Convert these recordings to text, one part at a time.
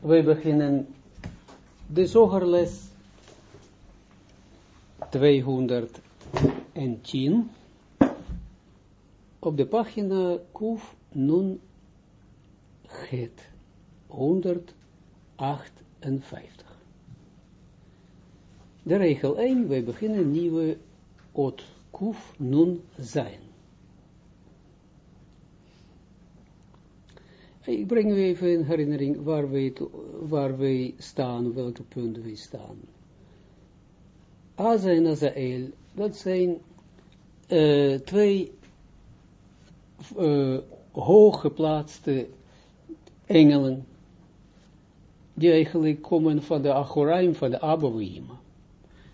we beginnen de zogerles 210 op de pagina Kuf Nun Het 158. De regel 1, wij beginnen nieuwe ot Kuf Nun zijn. Ik breng u even in herinnering waar wij, waar wij staan, welke punten wij staan. Aza en Azael, dat zijn uh, twee uh, hooggeplaatste engelen, die eigenlijk komen van de Achoraim, van de Abouim.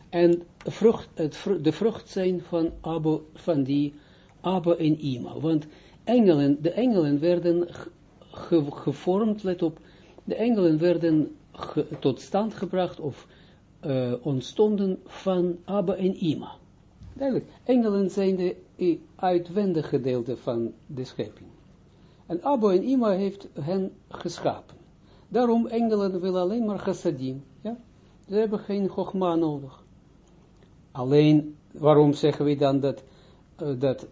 En vrucht, het, de vrucht zijn van, Abba, van die Abba en Ima. Want engelen, de engelen werden ge, gevormd, let op, de engelen werden tot stand gebracht of uh, ontstonden van Abba en Ima. Duidelijk, engelen zijn de uitwendige gedeelte van de schepping. En Abba en Ima heeft hen geschapen. Daarom engelen willen alleen maar chassadim. Ja? Ze hebben geen chogma nodig. Alleen, waarom zeggen we dan dat, uh, dat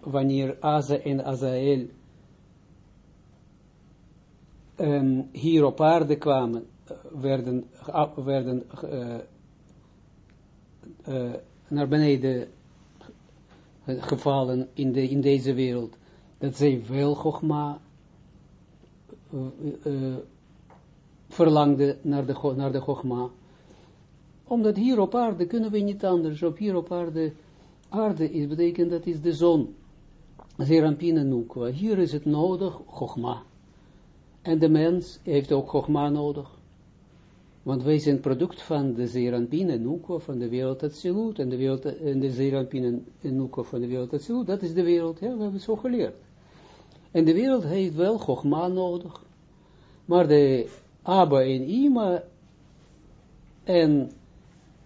wanneer Aza en Azael um, hier op aarde kwamen, werden, werden uh, uh, naar beneden gevallen in, de, in deze wereld, dat zij wel Chogma uh, verlangde naar de, naar de Chogma. Omdat hier op aarde kunnen we niet anders, op hier op aarde, aarde is betekent dat is de zon, Zerampina Nukwa. Hier is het nodig, Chogma. En de mens heeft ook Chogma nodig. Want wij zijn product van de Zeranpin en Nuko van de wereld Atsilut, en de wereld, en de Nuko van de wereld Atsilut, dat is de wereld, ja, we hebben het zo geleerd. En de wereld heeft wel Chogma nodig, maar de Abba en Ima, en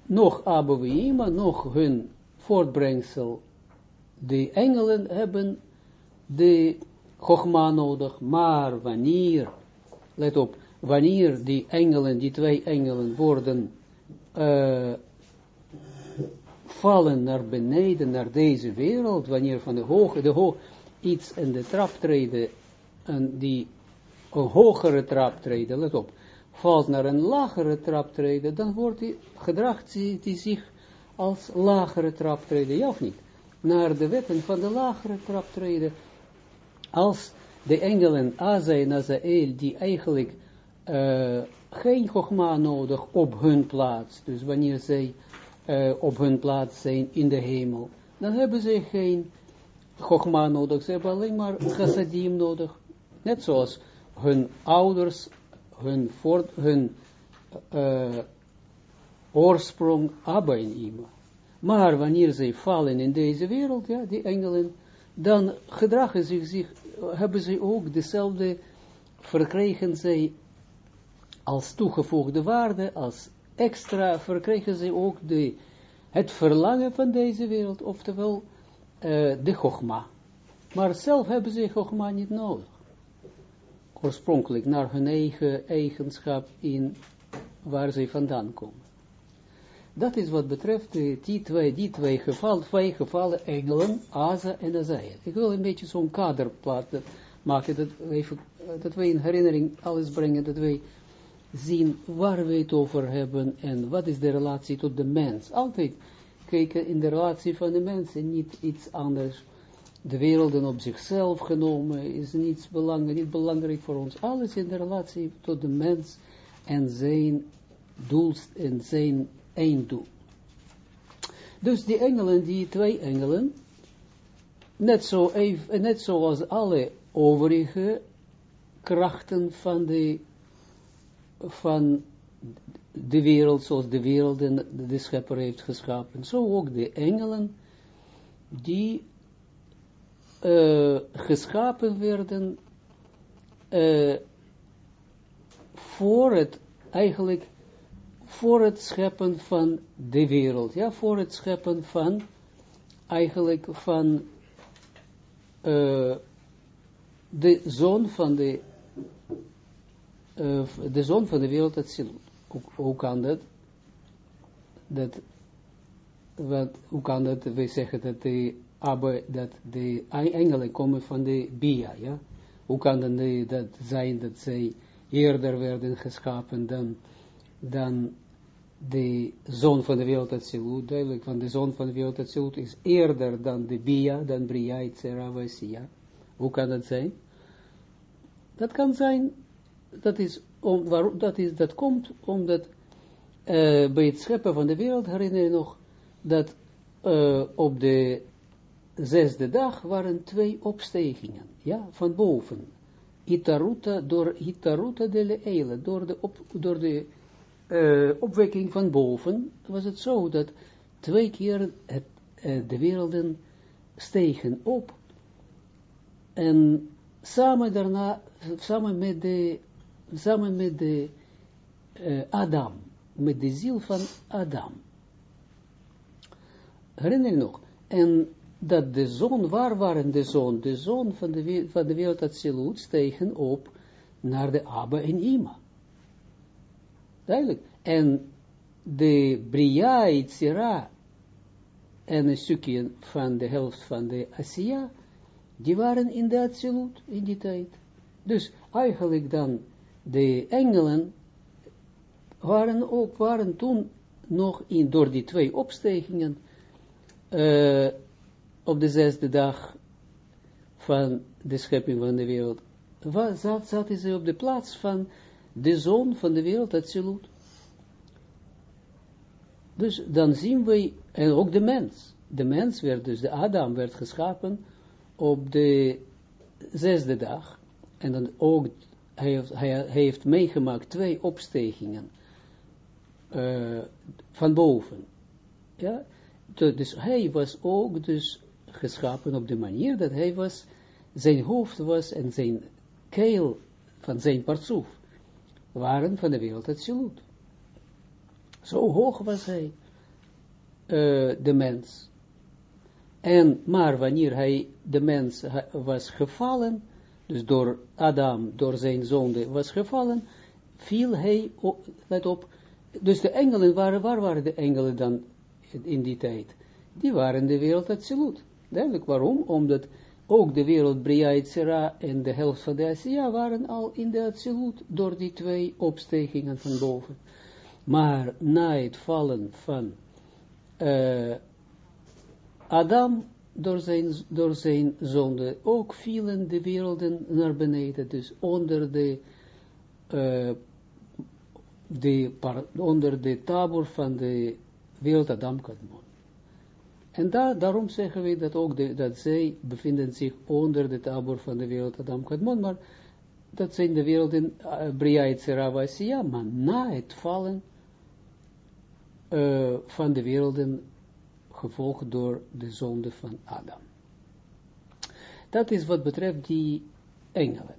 nog Abba en Ima, nog hun voortbrengsel, de engelen hebben de Chogma nodig, maar wanneer, let op, wanneer die engelen, die twee engelen worden uh, vallen naar beneden, naar deze wereld, wanneer van de hoge, de hoog, iets in de trap treden, en die een hogere trap treden, let op, valt naar een lagere trap treden, dan wordt die, gedragt die, die zich als lagere trap treden, ja of niet? Naar de wetten van de lagere trap treden, als de engelen Aza en die eigenlijk uh, geen Chogma nodig op hun plaats, dus wanneer zij uh, op hun plaats zijn in de hemel, dan hebben ze geen Chogma nodig, ze hebben alleen maar chassadim nodig, net zoals hun ouders, hun, voort, hun uh, oorsprong Abba en Ima. Maar wanneer zij vallen in deze wereld, ja, die engelen, dan gedragen ze zich, hebben ze ook dezelfde, verkregen zij als toegevoegde waarde, als extra, verkregen ze ook de, het verlangen van deze wereld, oftewel uh, de Chogma. Maar zelf hebben ze Chogma niet nodig. Oorspronkelijk naar hun eigen eigenschap in waar ze vandaan komen. Dat is wat betreft die twee, die twee, geval, twee gevallen engelen, Aza en Azael. Ik wil een beetje zo'n kader maken, dat, even, dat wij in herinnering alles brengen, dat wij zien waar we het over hebben en wat is de relatie tot de mens. Altijd kijken in de relatie van de mens en niet iets anders. De werelden op zichzelf genomen is niets belangrijk, niet belangrijk voor ons. Alles in de relatie tot de mens en zijn doel en zijn einddoel. Dus die engelen, die twee engelen, net, zo even, net zoals alle overige krachten van de van de wereld, zoals de wereld en de schepper heeft geschapen. Zo ook de engelen, die uh, geschapen werden uh, voor het, eigenlijk, voor het scheppen van de wereld. Ja, voor het scheppen van, eigenlijk van uh, de zoon van de uh, de zon van de wereld Atsilut. Hoe, hoe kan dat? Dat, wat, hoe kan dat, wij zeggen dat de, aber, dat de engelen komen van de Bia, ja? Hoe kan dan dat zijn dat zij eerder werden geschapen dan, dan de zoon van de wereld Atsilut, duidelijk, van de zoon van de wereld Atsilut is eerder dan de Bia, dan Bria, Itzera, Vasia. Hoe kan dat zijn? Dat kan zijn, dat, is om, waar, dat, is, dat komt omdat uh, bij het scheppen van de wereld, herinner je nog, dat uh, op de zesde dag waren twee opstegingen, ja, van boven. Itaruta, door Itaruta de Eile, door de, op, door de uh, opwekking van boven, was het zo dat twee keer het, uh, de werelden stegen op en samen daarna, samen met de, samen met de uh, Adam, met de ziel van Adam. Herinner je nog? En dat de zoon, waar waren de zoon? De zoon van de, van de wereld Atsilut stegen op naar de Abba en Ima. Duidelijk. En de Bria, Itzira en een stukje van de helft van de Asiya, die waren in de Atsilut in die tijd. Dus eigenlijk dan, de engelen waren ook, waren toen nog in, door die twee opstegingen, uh, op de zesde dag van de schepping van de wereld, zat, zaten ze op de plaats van de zoon van de wereld, Atsilut. Dus dan zien we, en ook de mens, de mens werd, dus de Adam werd geschapen op de zesde dag, en dan ook, hij heeft, hij, heeft meegemaakt twee opstegingen uh, van boven. Ja, dus hij was ook dus geschapen op de manier dat hij was, zijn hoofd was en zijn keel van zijn partsoef waren van de wereld het Zilut. Zo hoog was hij, uh, de mens. En, maar wanneer hij, de mens was gevallen, dus door Adam, door zijn zonde was gevallen, viel hij, op, op, dus de engelen waren, waar waren de engelen dan in die tijd? Die waren de wereld absoluut. Duidelijk, waarom? Omdat ook de wereld Bria Itzera en de helft van de waren al in de absoluut door die twee opstegingen van boven. Maar na het vallen van uh, Adam, door zijn, door zijn zonde, ook vielen de werelden naar beneden, dus onder de, uh, de onder de tabor van de wereld Adam Kadmon. En daar, daarom zeggen we dat ook de, dat zij bevinden zich onder de tabor van de wereld Adam Kadmon, maar dat zijn de werelden uh, Bria Etzera maar na het vallen uh, van de werelden gevolgd door de zonde van Adam. Dat is wat betreft die engelen.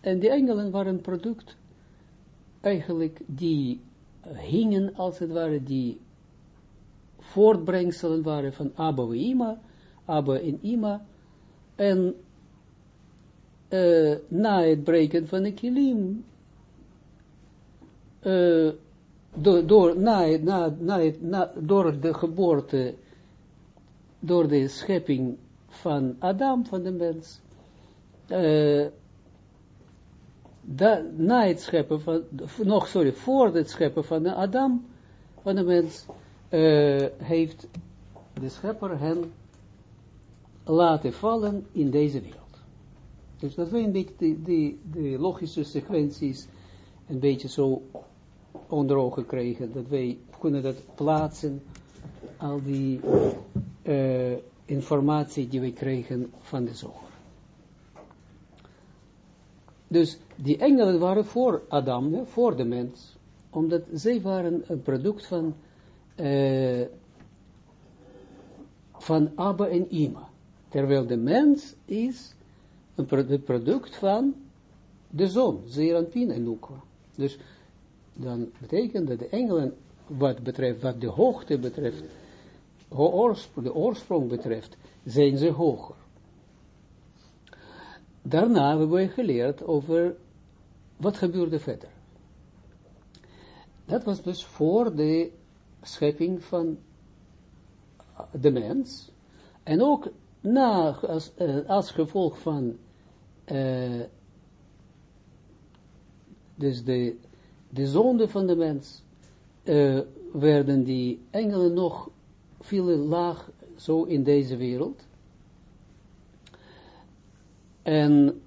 En die engelen waren een product, eigenlijk, die hingen, als het ware, die voortbrengselen waren van Abba en Ima, Abba en Ima, en uh, na het breken van de kilim, door, door, na, na, na, na, door de geboorte, door de schepping van Adam, van de mens, uh, da, na het scheppen van, nog, sorry, voor het scheppen van de Adam, van de mens, uh, heeft de schepper hen laten vallen in deze wereld. Dus dat we een beetje de, logische sequenties een beetje zo onder ogen kregen, dat wij kunnen dat plaatsen, al die uh, informatie die we kregen van de zoger. Dus die engelen waren voor Adam, voor de mens, omdat zij waren een product van uh, van Abba en Ima. Terwijl de mens is een product van de zon, Zeranpin en Nukwa. Dus dan betekent dat de engelen, wat betreft, wat de hoogte betreft, de oorsprong betreft, zijn ze hoger. Daarna hebben we geleerd over wat gebeurde verder. dat was dus voor de schepping van de mens. En ook na, als, als gevolg van uh, dus de, de zonde van de mens, uh, werden die engelen nog veel laag zo in deze wereld. En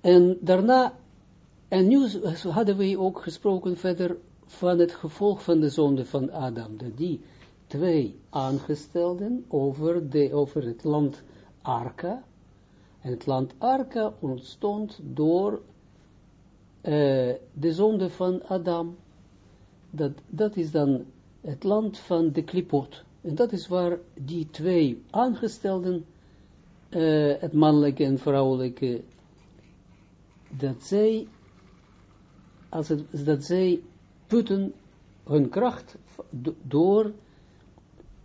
en daarna, en nu hadden we ook gesproken verder van het gevolg van de zonde van Adam, dat die twee aangestelden over, de, over het land Arka, en het land Arka ontstond door uh, de zonde van Adam. Dat, dat is dan het land van de klipot. En dat is waar die twee aangestelden, uh, het mannelijke en vrouwelijke, dat zij, als dat zij putten hun kracht door,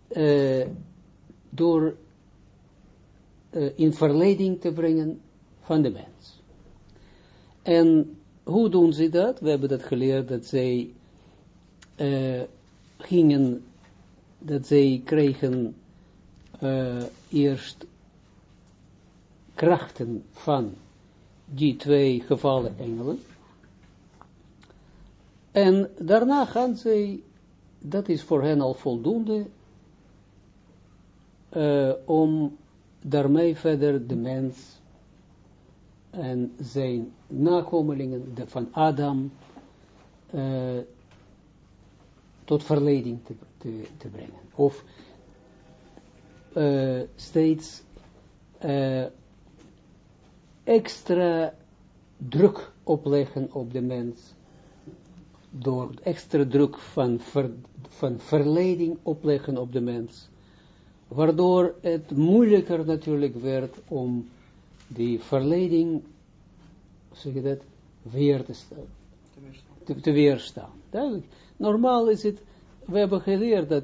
uh, door uh, in verleiding te brengen van de mens. En hoe doen ze dat? We hebben dat geleerd dat zij uh, gingen, dat zij kregen eerst krachten van die twee gevallen engelen. En daarna gaan zij, dat is voor hen al voldoende, uh, om daarmee verder de mens en zijn nakomelingen de, van Adam uh, tot verleiding te, te, brengen. Of uh, steeds extra druk opleggen op de mens, door extra druk van, ver, van verleiding opleggen op de mens, waardoor het moeilijker natuurlijk werd om die verleiding, zeg je dat, weer te, stellen, te, te weerstaan. Duidelijk. Normaal is het, we hebben geleerd dat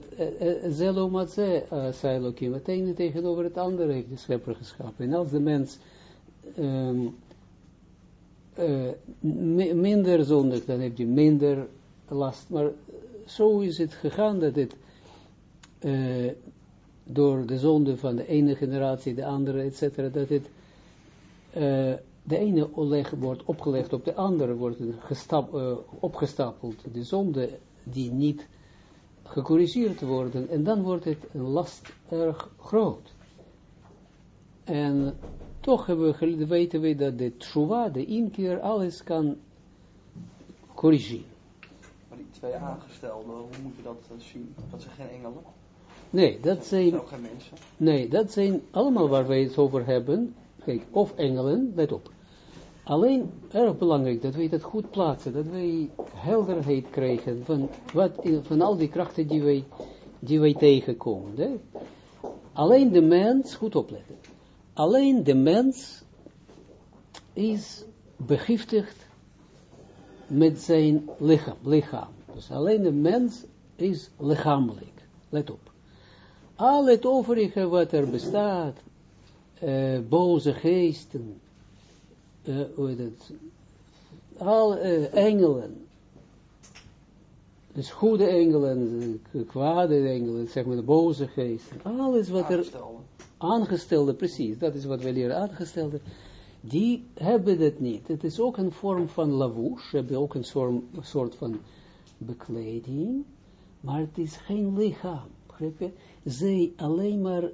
Zelo Matze, Sailokim, het ene tegenover het andere heeft de schepper geschapen. En als de mens um, uh, minder zondig, dan heb je minder last. Maar zo is het gegaan dat het uh, door de zonde van de ene generatie, de andere, etc., dat het de ene oleg wordt opgelegd op de andere, wordt gestap, opgestapeld. De zonde die niet gecorrigeerd worden, en dan wordt het een last erg groot. En toch hebben we, weten we dat de tshuva, de inkeer, alles kan corrigeren. Maar die twee aangestelden, hoe moet je dat zien? Dat zijn geen engelen? Nee, dat zijn... Dat zijn ook geen mensen? Nee, dat zijn allemaal waar wij het over hebben. Kijk, of engelen, let op. Alleen, erg belangrijk dat wij dat goed plaatsen, dat wij helderheid krijgen van, wat, van al die krachten die wij, die wij tegenkomen. Hè? Alleen de mens, goed opletten, Alleen de mens is begiftigd met zijn lichaam. lichaam. Dus alleen de mens is lichamelijk. Let op. Al het overige wat er bestaat, uh, boze geesten, uh, hoe het, al uh, engelen, dus goede engelen, kwade engelen, zeg maar de boze geesten, alles wat er aangestelde, precies, dat is wat we leren, aangestelde, die hebben het niet. Het is ook een vorm van lavouche, hebben ook een soort van bekleding, maar het is geen lichaam, begrijp je? Zij alleen maar,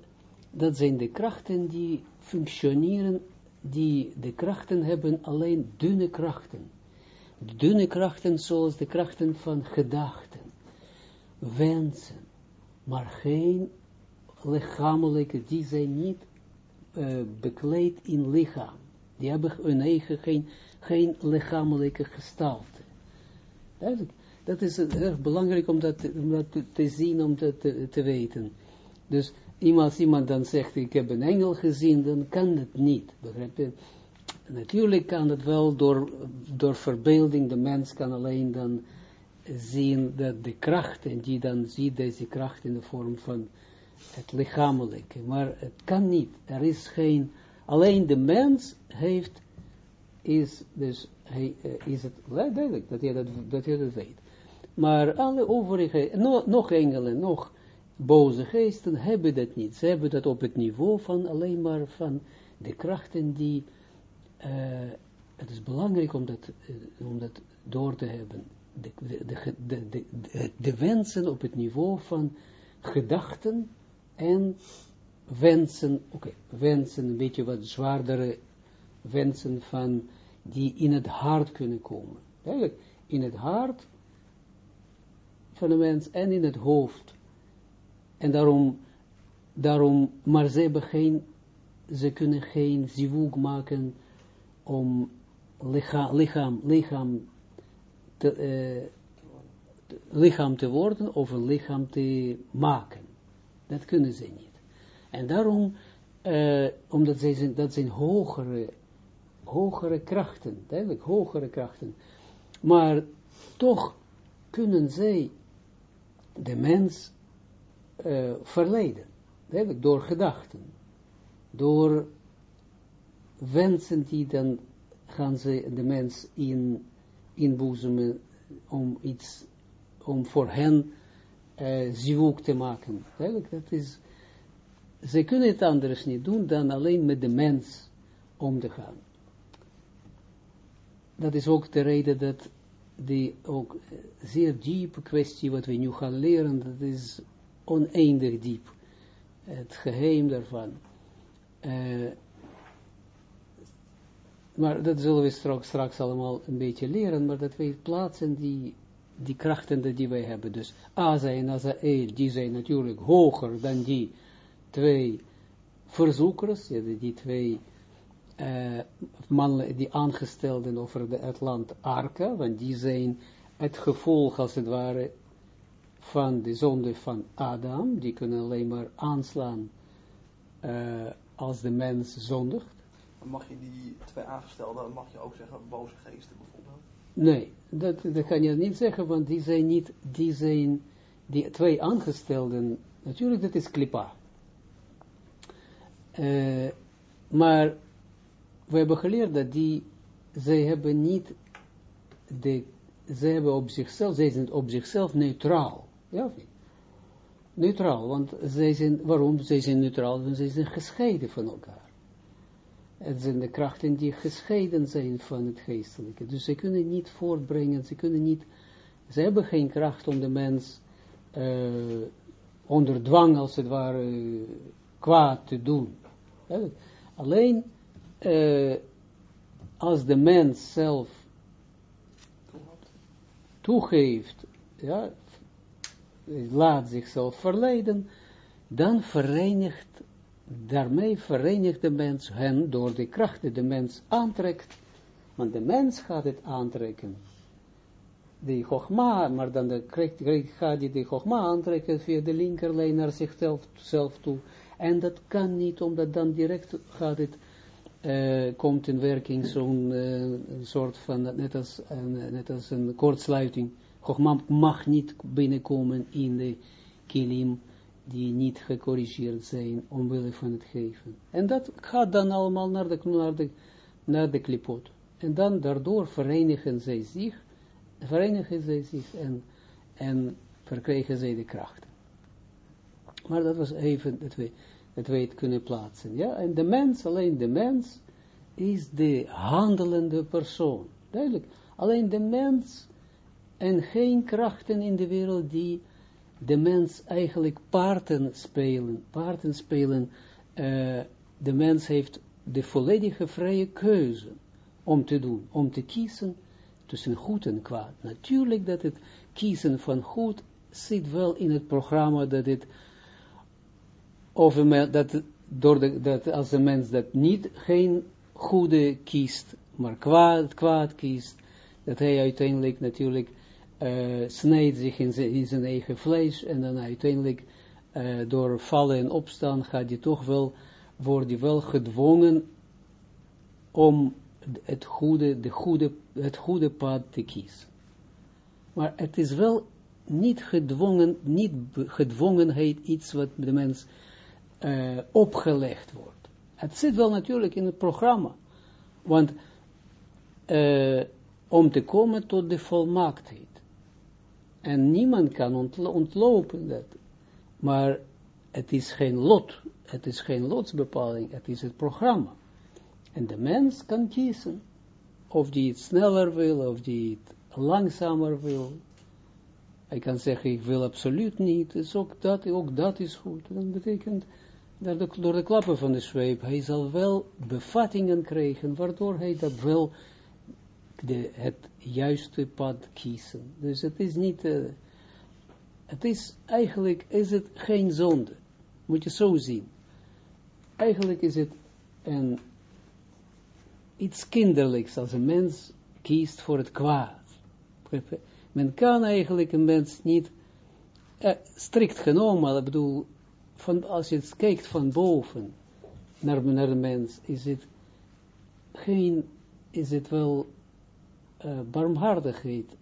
dat zijn de krachten die functioneren, die de krachten hebben, alleen dunne krachten. Dunne krachten zoals de krachten van gedachten, wensen, maar geen lichamelijke, die zijn niet uh, bekleed in lichaam. Die hebben hun eigen, geen, geen lichamelijke gestalte. Duidelijk. Dat is erg belangrijk om dat, om dat te, zien, om dat te, te, weten. Dus als iemand dan zegt, ik heb een engel gezien, dan kan het niet. Begrijp je? Natuurlijk kan het wel door, door verbeelding, de mens kan alleen dan zien dat de kracht, en die dan ziet deze kracht in de vorm van het lichamelijke, maar het kan niet. Er is geen, alleen de mens heeft is dus, hij, uh, is het duidelijk dat je dat, dat dat weet. Maar alle overige, no, nog engelen, nog boze geesten hebben dat niet. Ze hebben dat op het niveau van alleen maar van de krachten die, uh, het is belangrijk om dat, uh, om dat door te hebben. De, de, de, de wensen op het niveau van gedachten en wensen, oké, wensen, een beetje wat zwaardere wensen van, die in het hart kunnen komen. Eigenlijk, in het hart van de mens en in het hoofd. En daarom, daarom maar ze hebben geen, ze kunnen geen zivug maken om lichaam, lichaam, lichaam te, lichaam te worden of een lichaam te maken. Dat kunnen ze niet. En daarom, uh, omdat zij zijn, dat zijn hogere, hogere krachten, duidelijk hogere krachten. Maar toch kunnen zij de mens uh, verleiden, duidelijk door gedachten, door wensen die dan gaan ze de mens in, inboezemen om iets, om voor hen uh, zivuk te maken. Duidelijk, dat is ze kunnen het anders niet doen dan alleen met de mens om te gaan. Dat is ook de reden dat die ook zeer diepe kwestie wat we nu gaan leren, dat is oneindig diep. Het geheim daarvan. Uh, maar dat zullen we straks, straks allemaal een beetje leren, maar dat wij plaatsen die, die krachten die wij hebben. Dus Aza en Azael, die zijn natuurlijk hoger dan die twee verzoekers, die twee uh, mannen, die aangestelden over het land Arka, want die zijn het gevolg, als het ware, van de zonde van Adam, die kunnen alleen maar aanslaan uh, als de mens zondigt. Mag je die twee aangestelden, mag je ook zeggen, boze geesten bijvoorbeeld? Nee, dat, dat kan je niet zeggen, want die zijn niet, die zijn, die twee aangestelden, natuurlijk dat is klipa. Uh, maar we hebben geleerd dat die, zij hebben niet, de, zij hebben op zichzelf, zij zijn op zichzelf neutraal. Ja of? Neutraal, want zij zijn, waarom? Zij zijn neutraal, want zij zijn gescheiden van elkaar. Het zijn de krachten die gescheiden zijn van het geestelijke. Dus ze kunnen niet voortbrengen, ze kunnen niet, ze hebben geen kracht om de mens uh, onder dwang, als het ware, kwaad te doen. Alleen uh, als de mens zelf toegeeft, ja, laat zichzelf verleiden, dan verenigt, daarmee verenigt de mens hen door de kracht die de mens aantrekt, want de mens gaat het aantrekken. De Chogma, maar dan de, gaat hij de Chogma aantrekken via de linkerlijn naar zichzelf zelf toe. En dat kan niet, omdat dan direct gaat het, uh, komt in werking zo'n uh, soort van, net als, net als een kortsluiting. Chogma mag niet binnenkomen in de kilim die niet gecorrigeerd zijn omwille van het geven. En dat gaat dan allemaal naar de, naar de, naar de klipot. En dan daardoor verenigen zij zich, verenigen zij zich en, en verkrijgen zij de kracht. Maar dat was even dat we het weet kunnen plaatsen. Ja? En de mens, alleen de mens, is de handelende persoon. Duidelijk. Alleen de mens en geen krachten in de wereld die de mens eigenlijk parten spelen. Parten spelen. Uh, de mens heeft de volledige vrije keuze om te doen, om te kiezen tussen goed en kwaad. Natuurlijk dat het kiezen van goed zit wel in het programma dat het of dat, door de, dat als een mens dat niet geen goede kiest, maar kwaad, kwaad kiest, dat hij uiteindelijk natuurlijk uh, snijdt zich in zijn, eigen vlees en dan uiteindelijk uh, door vallen en opstaan gaat hij toch wel, wordt hij wel gedwongen om het goede, de goede, het goede pad te kiezen. Maar het is wel niet gedwongen, niet gedwongenheid iets wat de mens uh, opgelegd wordt. Het zit wel natuurlijk in het programma, want om te komen tot de volmaaktheid. En niemand kan ontlo ontlopen dat. Maar het is geen lot, het is geen lotsbepaling, het is het programma. En de mens kan kiezen of die het sneller wil, of die het langzamer wil. Hij kan zeggen, ik wil absoluut niet, dus ook dat, ook dat is goed. Dat betekent, dat door de klappen van de zweep, hij zal wel bevattingen krijgen, waardoor hij dat wel de, het juiste pad kiezen. Dus het is niet, uh, het is, eigenlijk is het geen zonde. Moet je zo zien. Eigenlijk is het een, iets kinderlijks als een mens kiest voor het kwaad. Men kan eigenlijk een mens niet, eh, strikt genomen, ik bedoel, van, als je het kijkt van boven naar, naar de mens, is het geen, is het wel uh, barmhartigheid.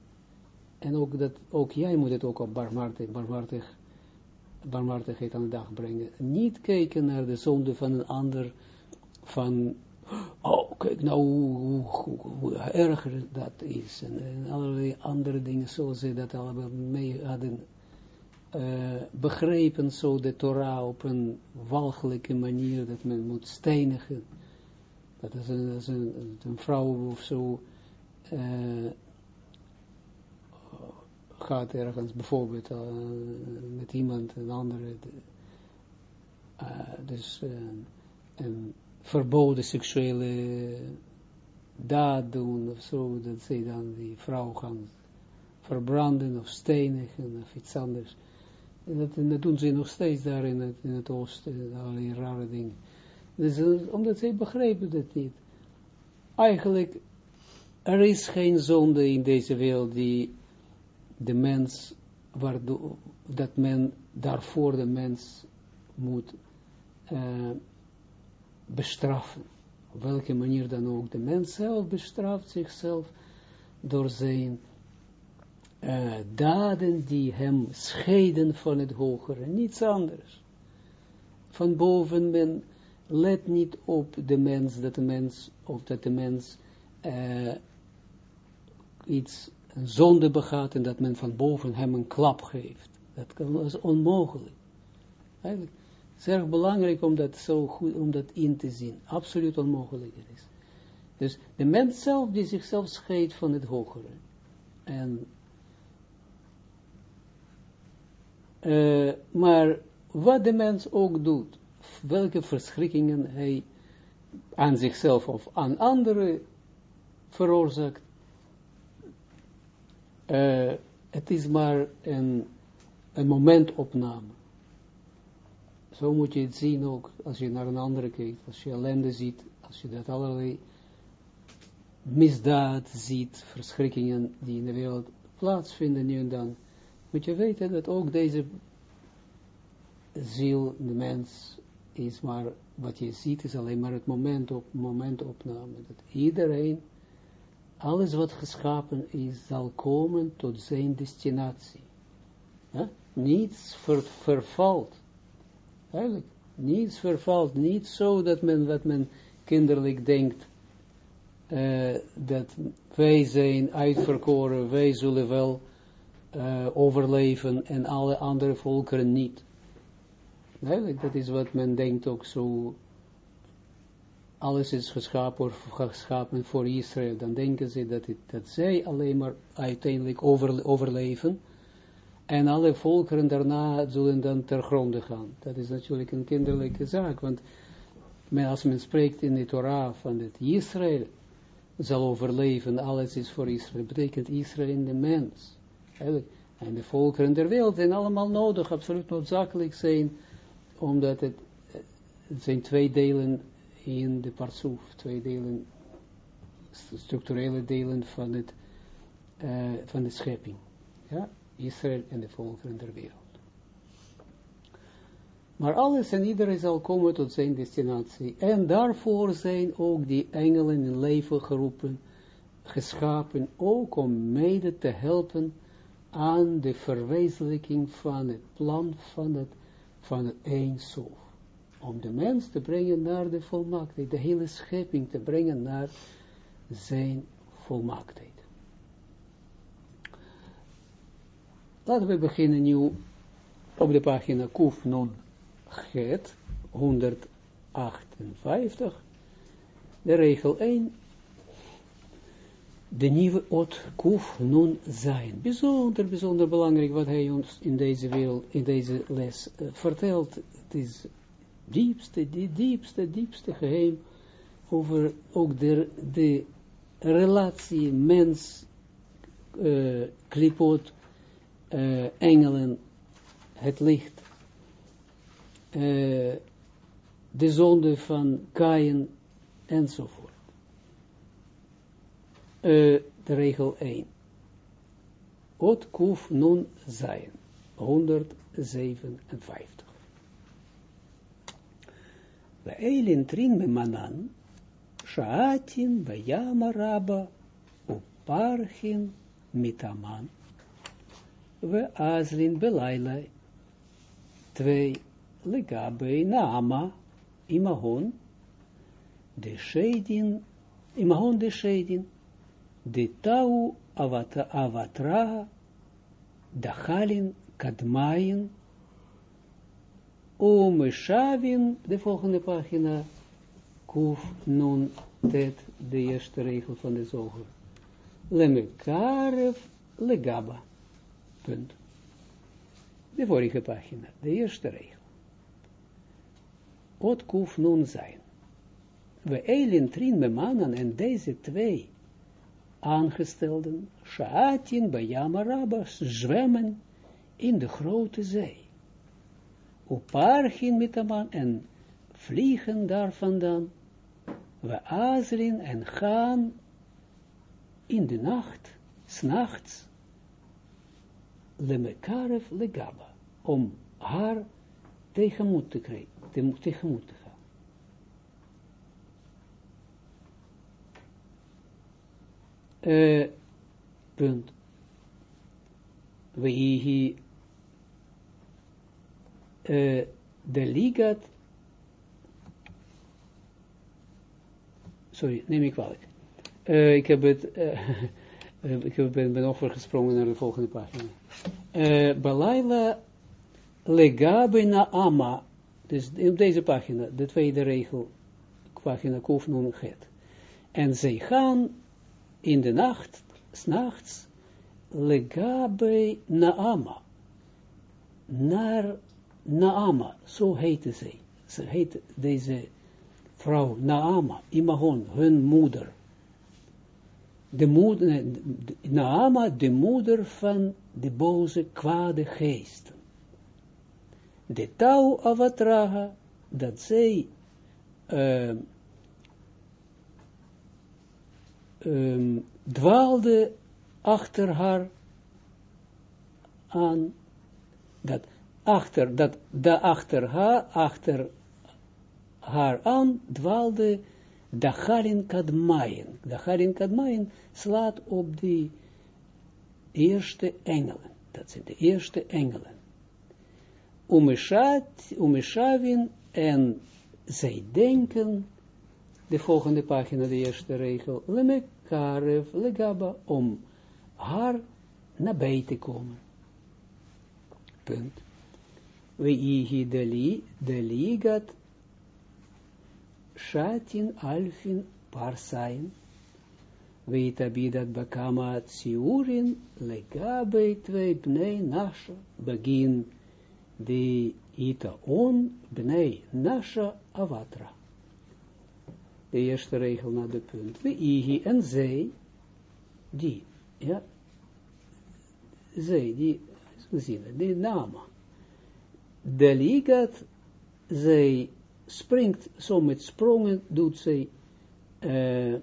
En ook, dat, ook jij moet het ook op barmhartig, barmhartig, barmhartigheid aan de dag brengen. Niet kijken naar de zonde van een ander, van, oh, kijk nou hoe, hoe, hoe erger dat is. En, allerlei andere dingen, zoals ze dat allemaal mee hadden uh, begrepen, zo de Torah op een walgelijke manier, dat men moet stenigen. Dat is een, is een, een vrouw of zo, uh, gaat ergens bijvoorbeeld uh, met iemand, een andere, uh, dus een verboden seksuele daad doen of zo, dat ze dan die vrouw gaan verbranden of stenigen of iets anders. En dat, en dat doen ze nog steeds daar in het, het oosten, allerlei rare dingen. Dus, omdat zij begrijpen dat niet. Eigenlijk er is geen zonde in deze wereld die de mens, waardoor, dat men daarvoor de mens moet uh, bestraffen. Op welke manier dan ook. De mens zelf bestraft zichzelf door zijn uh, daden die hem scheiden van het hogere. Niets anders. Van boven men let niet op de mens, dat de mens, of dat de mens uh, iets, een zonde begaat en dat men van boven hem een klap geeft. Dat, is onmogelijk. Eigenlijk is het erg belangrijk om dat zo goed, om dat in te zien. Absoluut onmogelijk is. Dus de mens zelf die zichzelf scheidt van het hogere. En, uh, maar wat de mens ook doet, welke verschrikkingen hij aan zichzelf of aan anderen veroorzaakt, uh, het is maar een, een momentopname. Zo moet je het zien ook, als je naar een andere kijkt, als je ellende ziet, als je dat allerlei misdaad ziet, verschrikkingen die in de wereld plaatsvinden nu en dan, moet je weten dat ook deze ziel, de mens, is maar, wat je ziet is alleen maar het moment op, momentopname. Dat iedereen alles wat geschapen is, zal komen tot zijn destinatie. Niets ver, vervalt. Eigenlijk, niets vervalt. Niet zo dat men, wat men kinderlijk denkt, uh, dat wij zijn uitverkoren, wij zullen wel uh, overleven en alle andere volkeren niet. Eigenlijk, dat is wat men denkt ook zo alles is geschapen, geschapen voor Israël, dan denken ze dat, het, zij alleen maar uiteindelijk over, overleven, en alle volkeren daarna zullen dan ter gronde gaan. Dat is natuurlijk een kinderlijke zaak, want als men spreekt in de Torah van dat Israël zal overleven, alles is voor Israël, betekent Israël in de mens. En de volkeren der wereld zijn allemaal nodig, absoluut noodzakelijk zijn, omdat het zijn twee delen in de parsoef, twee delen, structurele delen van, het, uh, van de schepping. Ja, Israël en de volkeren der wereld. Maar alles en iedereen zal komen tot zijn destinatie. En daarvoor zijn ook die engelen in leven geroepen, geschapen, ook om mede te helpen aan de verwezenlijking van het plan van het, van het Eindsof om de mens te brengen naar de volmaaktheid, de hele schepping te brengen naar zijn volmaaktheid. Laten we beginnen nu op de pagina Kuf non het 158, de regel 1, de nieuwe ot Kuf nun zijn. Bijzonder, bijzonder belangrijk wat hij ons in deze wereld, in deze les uh, vertelt. Het is diepste, die diepste, diepste geheim over ook de, de relatie mens, uh, klipot, uh, engelen, het licht, uh, de zonde van Kain enzovoort. De regel 1. Ot kuf nun zijn. 157. We eilen trin me manan, shaatin bayama raba, uparchin mitaman we azlin belaila, twee, legabe naama, imahon, de shedin, imahon de shedin, de volgende pagina, kuf nun tet, de eerste regel van de zoger. Lemekarev legaba. Punt. De vorige pagina, de eerste regel. Ot kuf nun zijn. We eilen trin me mannen en deze twee aangestelden, shaatin bayamarabas, zwemmen in de grote zee. Uparchin man en vliegen daar vandaan. We azelen en gaan in de nacht, s'nachts, lemekarev legaba, om haar tegenmoet te krijgen, tegenmoet te gaan. Uh, punt. Wehi uh, de ligat, sorry, neem ik kwalijk. Uh, ik heb het, uh, ik ben, ben overgesprongen naar de volgende pagina. Balaila legabe na ama, dus op deze pagina, de tweede regel, pagina nun het. En zij gaan in de nacht, s'nachts, legabe naama, naar Naama, zo heette zij. Ze heette deze vrouw Naama, Imahon, hun moeder de moeder, Naama, de moeder van de boze kwade geesten. De touw avatraga, dat zij uh, um, dwaalde achter haar aan, dat achter, dat, da achter haar, achter haar aan dwaalde Dacharin Kadmaien. Dacharin Kadmaien slaat op die eerste engelen. Dat zijn de eerste engelen. Umeshavin en zij denken, de volgende pagina, de eerste regel, lemekarev legaba, om haar nabij te komen. Punt. We ihi deli, deligat shatin alfin parsain, weet abidat bakama tsiurin, legabe twee bnei nasha, begin de ita on bnei nasha avatra. De eerste regel naar de punt. We ihi en zij, die, ja, zij, die, zien, die nama. De ligat, zij springt, zo met sprongen doet zij uh,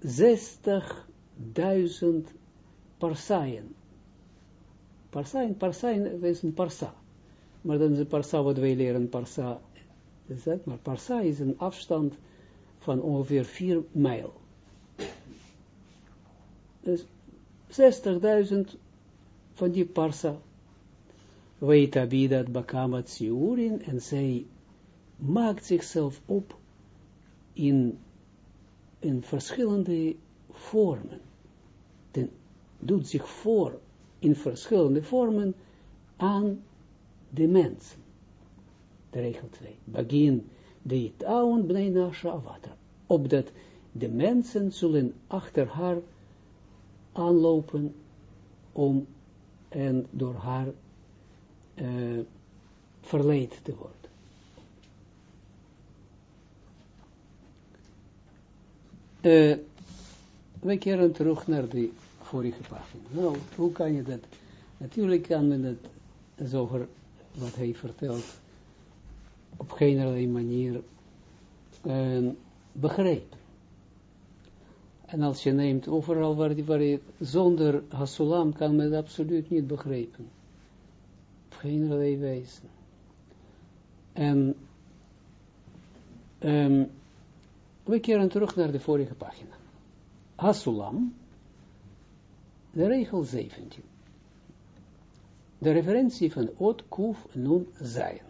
60.000 parsaien. Parsaien, parsaien is een parsa. Maar dan is een parsa wat wij leren, parsa. Zeg maar parsa is een afstand van ongeveer 4 mijl. Dus 60.000 van die parsa weet Abidat Bakamat Siurin, en zij maakt zichzelf op in in verschillende vormen. Den, doet zich voor in verschillende vormen aan de mensen. De regel 2. Begin de taun bnei nasha avatra. Opdat de mensen zullen achter haar aanlopen om en door haar uh, verleid te worden. Uh, we keren terug naar de vorige pagina. Nou, hoe kan je dat? Natuurlijk kan men het zover wat hij vertelt op geen manier uh, begrijpen. En als je neemt overal waar, die, waar je zonder Hasulam kan men het absoluut niet begrijpen geen wezen. En um, we keren terug naar de vorige pagina. Asulam, de regel 17. De referentie van Ot Kuf Nun Zijn.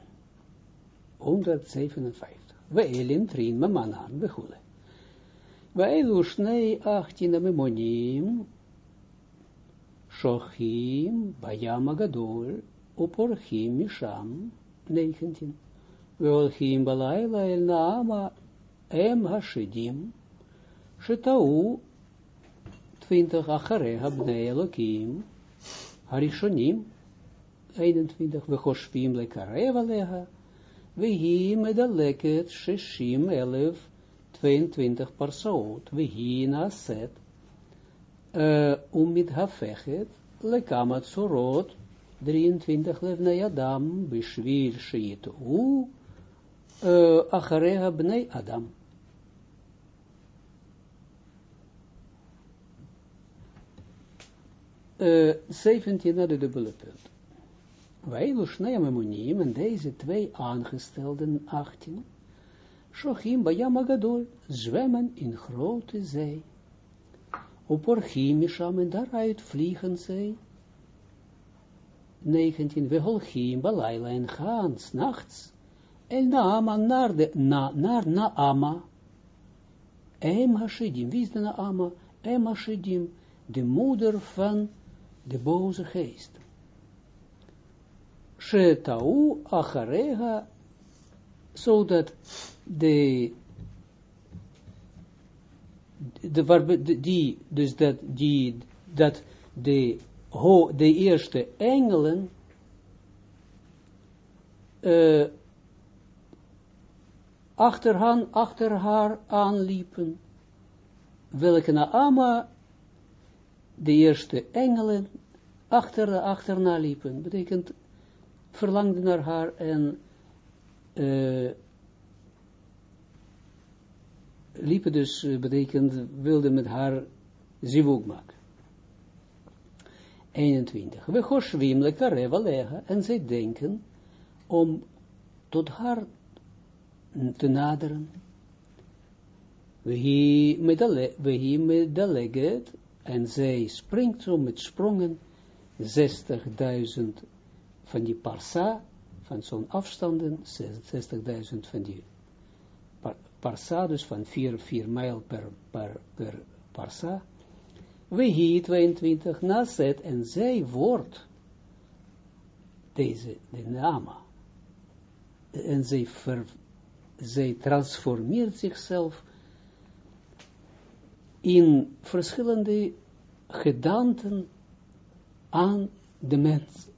157. Ve'elin trin mamanan bechule. Ve'elu 18 achtina memonim, shochim bayam agadol, Uporchim Misham, 19. Veolchim Balaila El Naama Em Hashidim, Shetau, 20. Achare Habnei Elohim, Harishonim, 21. Vechoshvim Lekarev Aleha, Vehi Medaleket Sheshim Elef, 22 parsoot, Vehi Naset, Umid Hafechet, Lekamat Sorot, 23 levnei adam, bishvil sheit u, uh, achareha bnei adam. Uh, 17 naar de dubbele punt. Wij lusneem en deze twee aangestelden 18, Shochim bayam agadol, zwemmen in grote zee. Op orchim en daaruit vliegen zij. 19. We holchim balaila en gaan nachts. El naama naar de, na, naar naama. Em hashidim, wie is de naama? Em hashidim, de moeder van de boze geest. Shetau acharega, zodat de, de, die, dus dat, die, dat de, ho, de eerste engelen uh, achter, han, achter haar aanliepen, welke Naama de eerste engelen achter, achterna liepen, betekent verlangde naar haar en uh, liepen dus, uh, betekent, wilde met haar zivug maken. 21. We choshvim lekareva lega, en zij denken om tot haar te naderen. We medaleget, en zij springt zo met sprongen 60.000 van die parsa, van zo'n afstanden, 60.000 van die parsa, dus van 4, 4 mijl per, per, per parsa. We hier 22 naset en zij wordt deze, de nama. En zij, ver, zij transformeert zichzelf in verschillende gedanten aan de mens.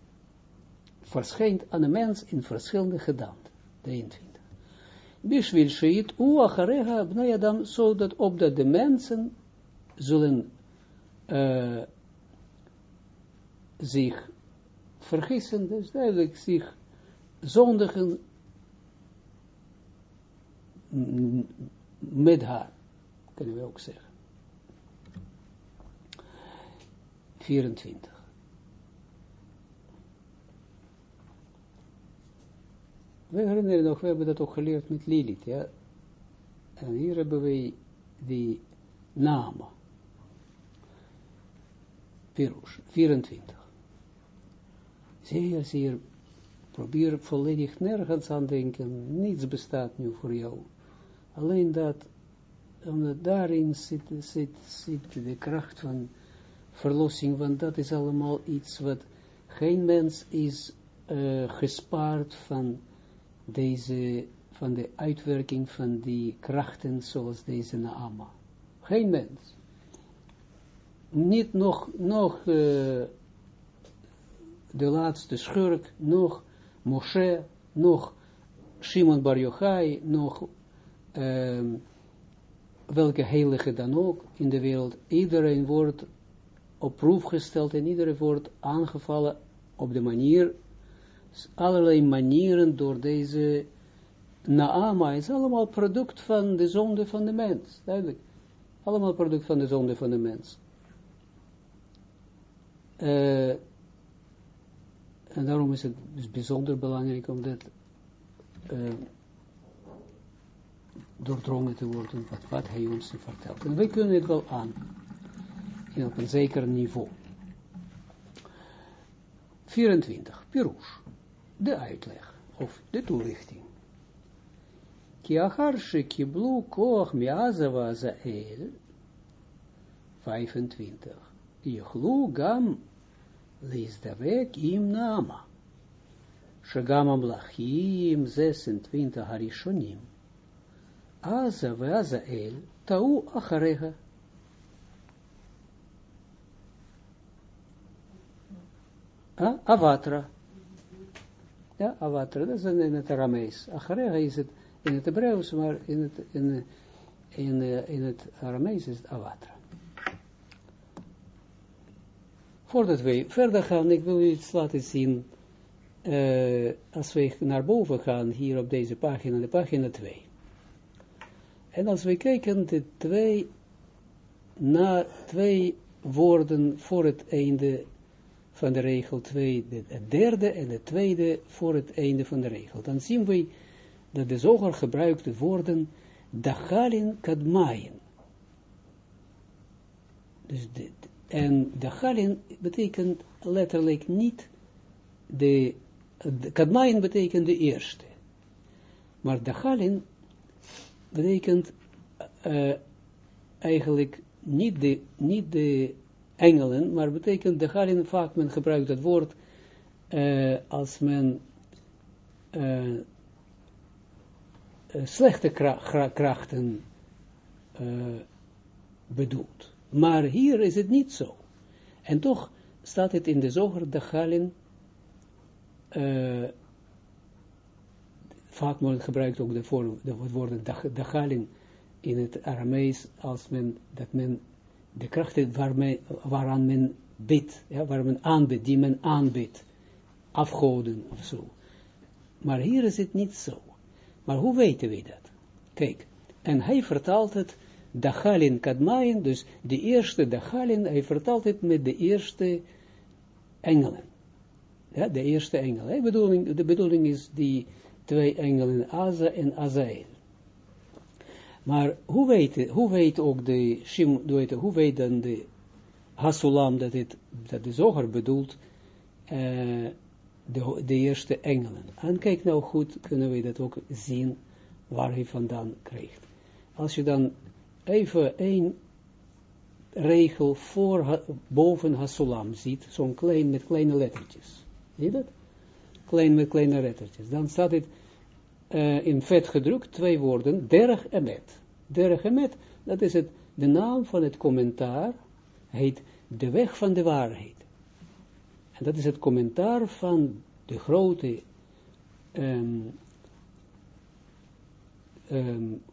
Verschijnt aan de mens in verschillende gedanten. 23. Bishvil Sheit, u acharega bnei Adam, zodat opdat de mensen zullen uh, zich vergissen, dus duidelijk zich zondigen met haar, kunnen we ook zeggen. 24. We herinneren nog, we hebben dat ook geleerd met Lilith, ja. En hier hebben we die namen. Pirush, 24. Zeer, zeer, probeer volledig nergens aan denken, niets bestaat nu voor jou. Alleen dat omdat daarin zit, de kracht van verlossing, want dat is allemaal iets wat geen mens is uh, gespaard van deze, van de uitwerking van die krachten zoals deze Naama. Geen mens. Niet nog, nog uh, de laatste schurk, nog Moshe, nog Shimon Bar Yochai, nog um, welke heilige dan ook in de wereld, iedereen wordt op proef gesteld en iedereen wordt aangevallen op de manier, allerlei manieren door deze Naama is allemaal product van de zonde van de mens, duidelijk. Allemaal product van de zonde van de mens. Uh, en daarom is het dus bijzonder belangrijk om dat uh, doordrongen te worden, wat, hij ons vertelt. En wij kunnen het wel aan, op een zeker niveau. 24, Pirush, de uitleg, of de toelichting. Ki achar shekiblu koach miazava zael, 25, Yechlu gam leisdavek im nama, shagam amlachim 26 harishonim, Aza ve el, tau acharega. Ah, avatra. Ja, avatra, dat is in het Aramees. Acharega is het in het Hebreeuws, maar in is avatra. Voordat we verder gaan, ik wil u iets laten zien, uh, als we naar boven gaan, hier op deze pagina, de pagina 2. En als we kijken, de twee, na twee woorden voor het einde van de regel 2, het derde en het tweede voor het einde van de regel, dan zien we dat de zoger gebruikt de woorden dachalin kadmain. Dus de, en dachalin betekent letterlijk niet de, de kadmain betekent de eerste. Maar dachalin betekent uh, eigenlijk niet de, niet de engelen, maar betekent de Galin, vaak men gebruikt dat woord uh, als men uh, slechte kra krachten bedoelt. Maar hier is het niet zo. En toch staat het in de zoger de Galin vaak wordt gebruikt ook de, voor, de woorden dagalin in het Aramees, als men, dat men de krachten waarmee, waaraan men bidt, ja, waar men aanbidt, die men aanbidt, afgoden of zo. Maar hier is het niet zo. Maar hoe weten we dat? Kijk, en hij vertaalt het Dachalin Kadmain, dus de eerste Dachalin, hij vertaalt het met de eerste engelen. Ja, de eerste engel. De bedoeling, de bedoeling is die twee engelen, Aza en Azael. Maar hoe weet, hoe weet ook de Shim, hoe weet dan de Hasulam dat, het, dat de zoger bedoelt, uh, de, de eerste engelen. En kijk nou goed, kunnen we dat ook zien, waar hij vandaan krijgt. Als je dan even één regel voor, boven Hasulam ziet, zo'n klein met kleine lettertjes. Zie je dat? klein met kleine lettertjes. Dan staat het uh, in vet gedrukt, twee woorden, derg emet. Derg emet, dat is het, de naam van het commentaar, heet de weg van de waarheid. En dat is het commentaar van de grote um,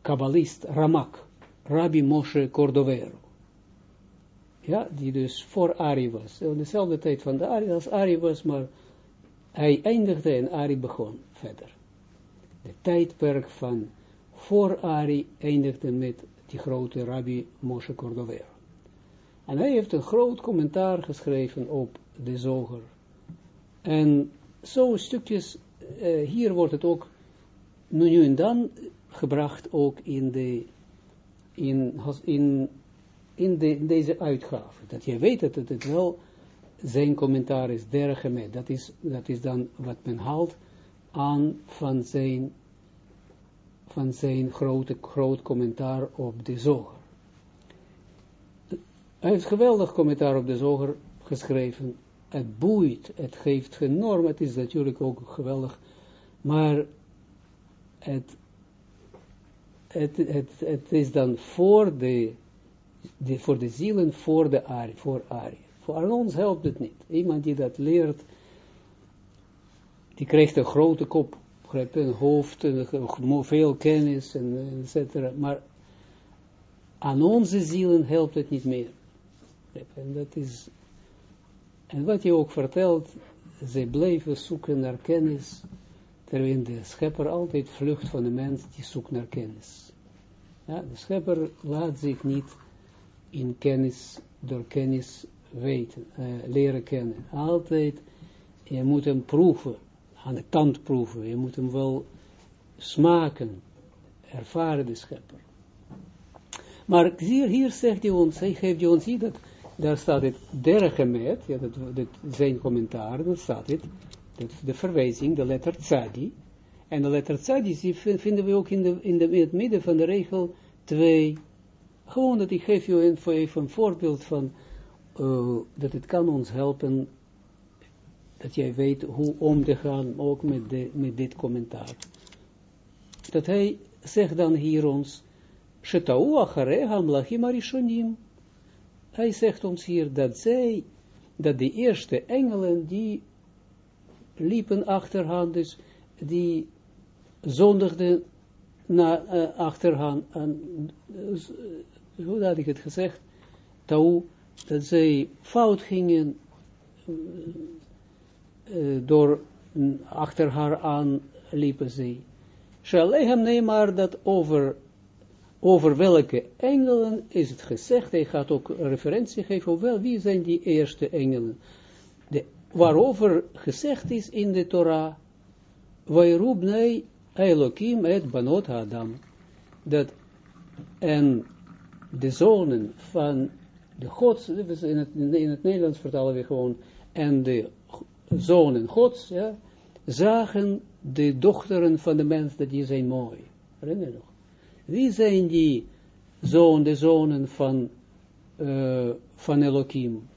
kabbalist Ramak, Rabbi Moshe Cordovero. Ja, die dus voor Ari was. In dezelfde tijd van de Ari, als Ari was, maar hij eindigde en Ari begon verder. De tijdperk van voor Ari eindigde met die grote rabbi Moshe Cordovero. En hij heeft een groot commentaar geschreven op de zoger. En zo stukjes, uh, hier wordt het ook nu en dan gebracht ook in, de, in, in, in, de, in deze uitgave. Dat je weet dat het wel zijn commentaar is dergemet. Dat is, dat is dan wat men haalt aan van zijn, van zijn grote, groot commentaar op de zoger. Hij heeft geweldig commentaar op de zoger geschreven. Het boeit, het geeft enorm, het is natuurlijk ook geweldig, maar het, het, het, het is dan voor de, de, voor de zielen, voor de Ari, voor Ari. Voor ons helpt het niet. Iemand die dat leert, die krijgt een grote kop, een hoofd, veel kennis, en, et cetera. Maar aan onze zielen helpt het niet meer. En dat is, en wat je ook vertelt, zij blijven zoeken naar kennis, terwijl de schepper altijd vlucht van de mens die zoekt naar kennis. Ja, de schepper laat zich niet in kennis, door kennis weten, uh, leren kennen. Altijd, je moet hem proeven, aan de tand proeven, je moet hem wel smaken, ervaren de schepper. Maar hier, hier zegt hij ons, hij geeft ons hier dat, daar staat het dergemet, ja, dat, dat zijn commentaar, dan staat het, de verwijzing, de letter tzadi, en de letter tzadi vinden we ook in, de, in, het midden van de regel 2. Gewoon dat ik geef je even een voorbeeld van, uh, dat het kan ons helpen, dat jij weet hoe om te gaan, ook met, de, met dit commentaar. Dat hij zegt dan hier ons, Shetau. Hij zegt ons hier dat zij, dat de eerste engelen die liepen achterhand, dus die zondigden na, uh, achterhand, en, uh, hoe had ik het gezegd, Tau, dat zij fout gingen, uh, door achter haar aan liepen zij. Shalehem nee maar dat over, over welke engelen is het gezegd, hij gaat ook referentie geven, wel, wie zijn die eerste engelen, waarover gezegd is in de Torah, Vairubnei Elohim et Banot Adam, dat en de zonen van de gods, in het, in het Nederlands vertalen we gewoon, en de zonen gods, ja, zagen de dochteren van de mens, dat die zijn mooi. Herinner je nog? Wie zijn die zoon, de zonen van, uh, van Elohim?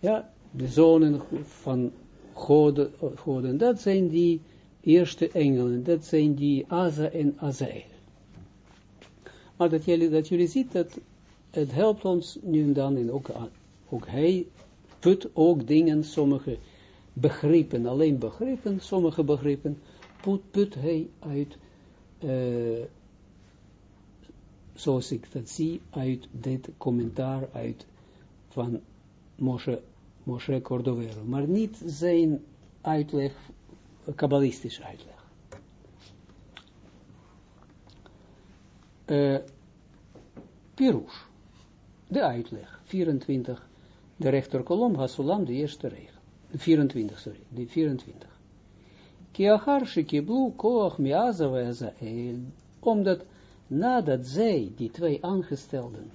Ja, de zonen van goden, goden, dat zijn die eerste engelen, dat zijn die Aza en Azael. Maar dat jullie, dat jullie zien, dat het helpt ons nu en dan, en ook, ook hij put ook dingen, sommige begrippen, alleen begrippen, sommige begrippen, put, put hij uit, uh, zoals ik dat zie, uit dit commentaar uit van Moshe, Moshe Cordovero, maar niet zijn uitleg, kabbalistisch uitleg. Uh, Pirush, de uitleg, 24, de rechterkolom, Hasulam, de eerste regel. 24, sorry, de 24. Kiachar shekiblu koach miaza Zael, omdat nadat zij, die twee aangestelden,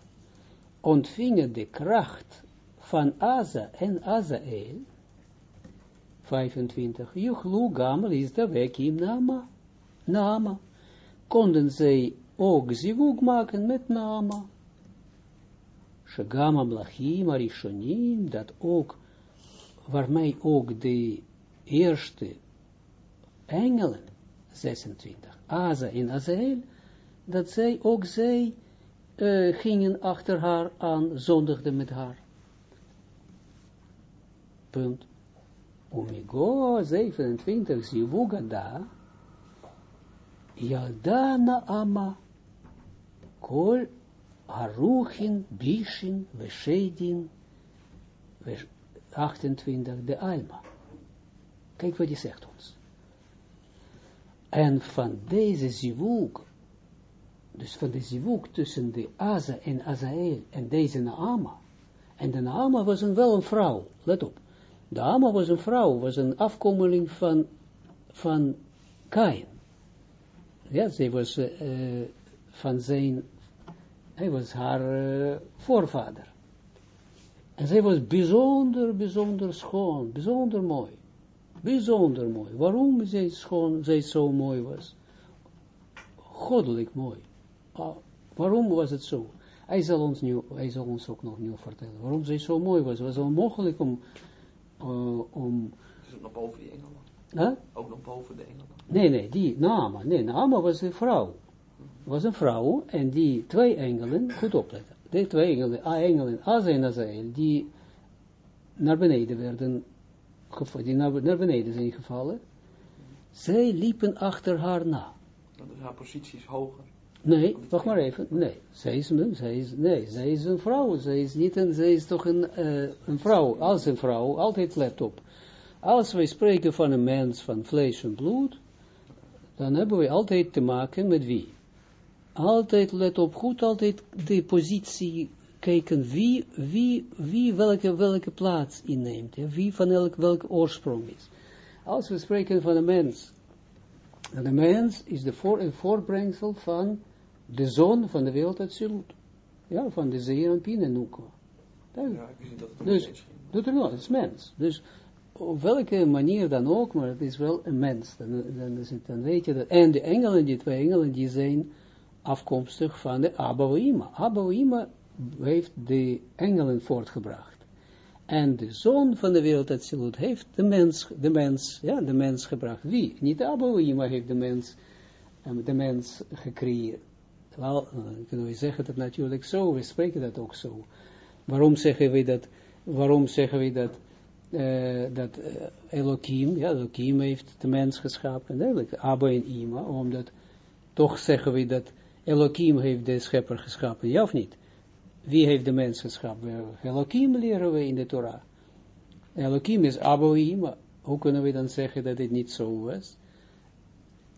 ontvingen de kracht van Aza en Azael, 25, Juchlu gamel is de wekim nama, nama, konden zij ook zivug maken met nama, Shagama Blachim Arishonim, dat ook, waarmee ook de eerste engelen, 26, Aza en Azael, dat zij, ook zij, uh, gingen achter haar aan, zondigden met haar. Punt. Omigo 27, Zivugada, Yaldana Ama, Kol Aruchin, Bishin, Veshedin, 28, de Alma. Kijk wat hij zegt ons. En van deze zivuk, dus van de zivuk tussen de Aza en Azael en deze Naama, en de Naama was een, wel een vrouw, let op. De Naama was een vrouw, was een afkomeling van, van Kain. Ja, zij was uh, van zijn hij was haar uh, voorvader. En zij was bijzonder, bijzonder schoon, bijzonder mooi. Bijzonder mooi. Waarom zij schoon, zij zo mooi was? goddelijk mooi. Ah, waarom was het zo? Hij zal, ons nu, hij zal ons ook nog nieuw vertellen. Waarom zij zo mooi was. Het was onmogelijk om... Uh, om Is het nog boven die engelen? huh? Ook nog boven de engelen? Nee, nee, die, Naama. Nee, Naama was een vrouw. Was een vrouw en die twee engelen, goed opletten. Die twee engelen, A engelen, Aza en Azael, die naar beneden werden, gevallen, die naar, beneden zijn gevallen. Zij liepen achter haar na. Dus haar positie is hoger. Nee, wacht maar even. Nee, zij is, een- zij is, nee, zij is een vrouw. Zij is niet een, zij is toch een, eh, een vrouw. Als een vrouw, altijd let op. Als wij spreken van een mens van vlees en bloed, dan hebben we altijd te maken met wie? Altijd, let op, goed altijd de positie kijken wie, wie, wie welke, welke plaats inneemt. hè, Wie van elk, welk oorsprong is. Als we spreken van een mens, en de mens is de voor, een voortbrengsel van de zon van de wereld Atsilut. Ja, van de zeer en pin en Nukwa. Duidelijk. Ja, ik dat het Dus-. Doet er wel, het is mens. Dus op welke manier dan ook, maar het is wel een mens. Dan, dan, is het, dan weet je dat. En de engelen, die twee engelen, die zijn afkomstig van de Abouima. Abouima heeft de engelen voortgebracht. En de zoon van de wereld Atsilut heeft de mens, de mens, ja, de mens gebracht. Wie? Niet de Abouima heeft de mens, eh, de mens gecreëerd. Wel, eh, kunnen we zeggen dat natuurlijk zo, we spreken dat ook zo. Waarom zeggen we dat, waarom zeggen we dat, eh, dat eh, Elohim, ja, Elohim heeft de mens geschapen, duidelijk, Abba en Ima, omdat toch zeggen we dat Elohim heeft de schepper geschapen, ja of niet? Wie heeft de mens geschapen? Elohim leren we in de Torah. Elohim is Abba en Ima. Hoe kunnen we dan zeggen dat het niet zo was?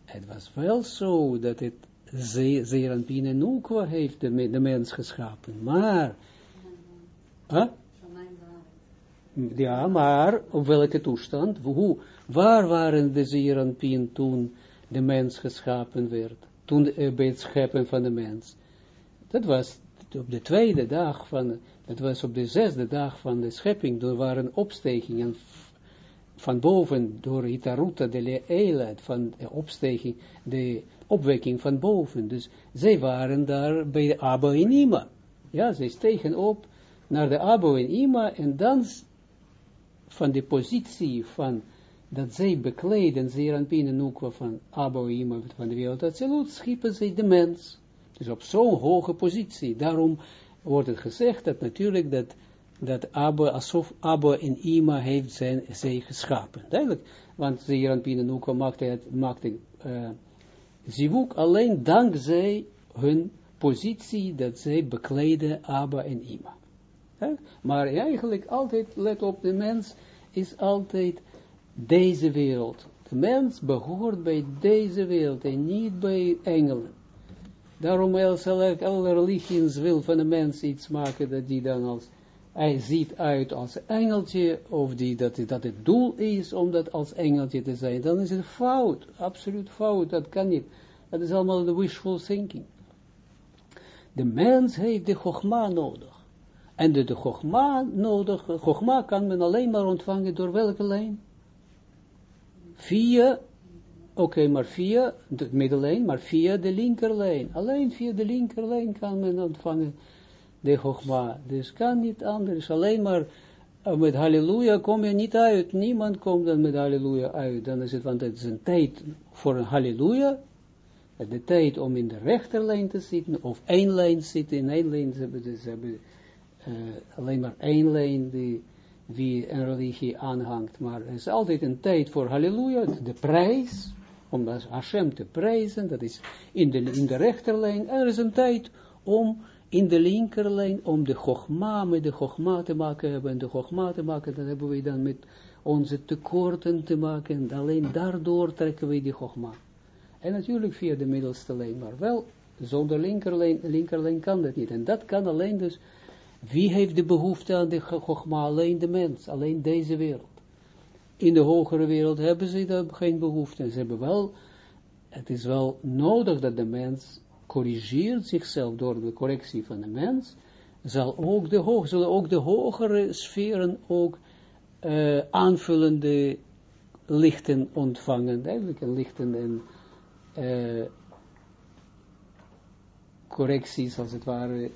Het was wel zo dat het Zeranpien en Nukwa heeft de, me- de mens geschapen, maar Huh? Ja, maar op welke toestand? Hoe, waar waren de Zeranpien toen de mens geschapen werd? Toen eh, bij het scheppen van de mens. Dat was op de tweede dag van, dat was op de zesde dag van de schepping. Er waren opstegingen van boven door Itaruta de Eilat, van de opsteging, de opwekking van boven. Dus zij waren daar bij de Abba en Ima. Ja, zij stegen op naar de Abba en Ima en dan van de positie van dat zij bekleden, zeer aan Pien en Nukwa van Abba en Ima van de wereld Atsilut, schiepen zij de mens. Dus op zo'n hoge positie. Daarom wordt het gezegd dat natuurlijk dat, dat Abba, alsof Abba en Ima heeft zijn, zij geschapen. Duidelijk. Want zeer aan Pien en Nukwa maakte, het, maakte uh, alleen dankzij hun positie dat zij bekleden Abba en Ima. Maar eigenlijk altijd, let op, de mens is altijd deze wereld. De mens behoort bij deze wereld en niet bij engelen. Daarom als alle religies wil van de mens iets maken dat die dan als, hij ziet uit als engeltje, of die, dat, dat het doel is om dat als engeltje te zijn, dan is het fout, absoluut fout, dat kan niet. Dat is allemaal de wishful thinking. De mens heeft de chogma nodig. En de, de chogma nodig, chogma kan men alleen maar ontvangen door welke lijn? Via, oké, maar via de middellijn, maar via de linkerlijn. Alleen via de linkerlijn kan men ontvangen de chogma. Dus kan niet anders, alleen maar uh, met halleluja kom je niet uit. Niemand komt dan met halleluja uit. Dan is het, want het is een tijd voor een halleluja. De tijd om in de rechterlijn te zitten, of één lijn zitten, in één lijn, hebben, ze hebben uh, alleen maar één lijn die wie een religie aanhangt, maar er is altijd een tijd voor halleluja, de prijs, om Hashem te prijzen, dat is in de, in de rechterlijn, en er is een tijd om in de linkerlijn, om de chogma, met de chogma te maken hebben, en de chogma te maken, dat hebben we dan met onze tekorten te maken, en alleen daardoor trekken we die chogma. En natuurlijk via de middelste lijn, maar wel zonder linkerlijn, linkerlijn kan dat niet. En dat kan alleen dus, wie heeft de behoefte aan de chogma? Alleen de mens, alleen deze wereld. In de hogere wereld hebben ze daar geen behoefte. Ze hebben wel, het is wel nodig dat de mens corrigeert zichzelf door de correctie van de mens, zal ook de, hoog, zullen ook de hogere sferen ook uh, aanvullende lichten ontvangen, eigenlijk lichten en uh, correcties, als het ware,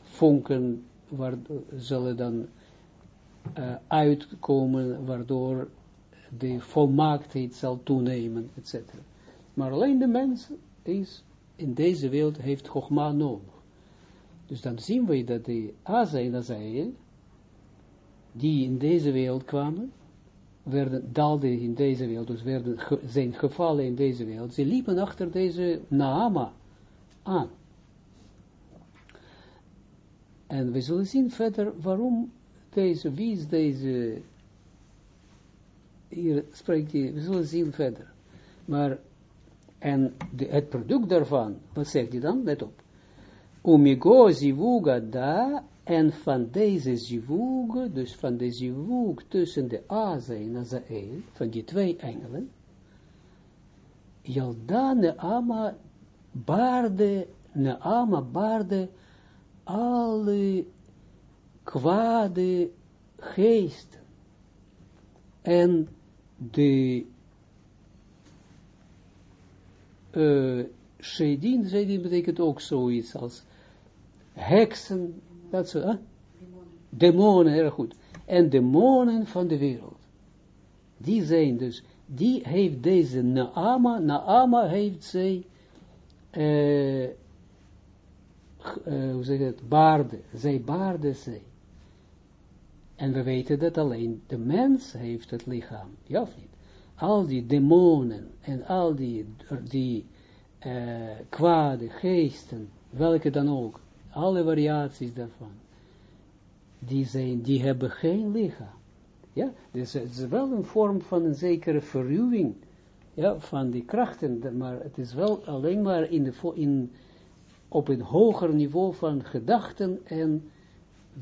vonken, zullen dan uh, uitkomen, waardoor de volmaaktheid zal toenemen, etc. Maar alleen de mens is, in deze wereld, heeft Chogma nodig. Dus dan zien we dat de Aza en die in deze wereld kwamen, werden, daalden in deze wereld, dus werden, zijn gevallen in deze wereld, ze liepen achter deze Naama aan. En we zullen zien verder waarom deze, wie is deze, hier spreekt hij, we zullen zien verder. Maar, en de, het product daarvan, wat zegt hij dan? Let op. Umigo zivuga da, en van deze zivug, dus van de zivug tussen de Aza en Azael, van die twee engelen, Yalda Neama baarde, Neama baarde alle kwade geesten en de uh, Shedin, Shedin betekent ook zoiets als heksen, dat zo, hè? Demonen, heel goed. En demonen van de wereld. Die zijn dus, die heeft deze Naama, Naama heeft zij, uh, uh, hoe zeg je het, baarde, zij baarde zij. En we weten dat alleen de mens heeft het lichaam, ja of niet? Al die demonen en al die, die uh, kwade geesten, welke dan ook, alle variaties daarvan, die, zijn, die hebben geen lichaam. Ja, dus het is wel een vorm van een zekere verruwing ja, van die krachten, maar het is wel alleen maar in de, in, op een hoger niveau van gedachten en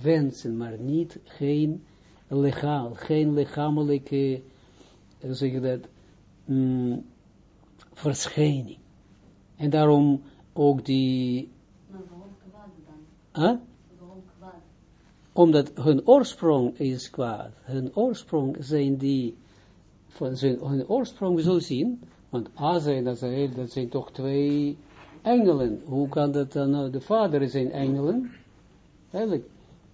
wensen, maar niet geen legaal, geen lichamelijke, zeg je dat, mm, verschijning. En daarom ook die Huh? Omdat hun oorsprong is kwaad. Hun oorsprong zijn die, van zijn, hun oorsprong, we zullen zien, want Aza en Azael, dat zijn toch twee engelen. Hoe kan dat dan, nou, de vader is een engelen, eigenlijk.